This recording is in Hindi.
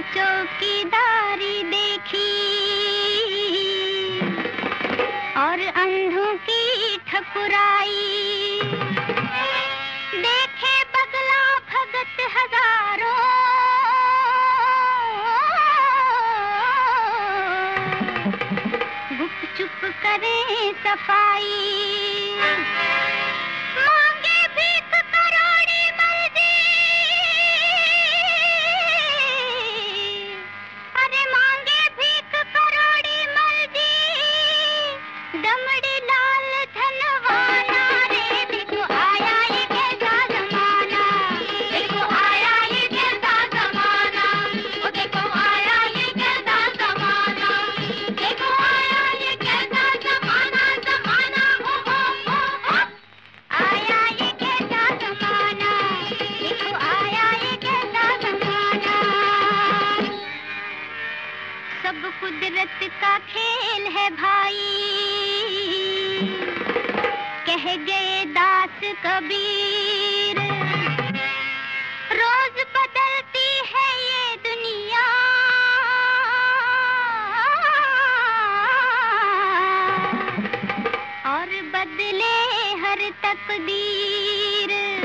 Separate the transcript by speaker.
Speaker 1: चौकीदारी देखी और अंधों की ठकुराई। देखे बगला भगत हज़ारों। गुप चुप करें सफ़ाई। कुदरत का खेल है भाई। कबीर। रोज बदलती है ये दुनिया। और बदले हर तकदीर।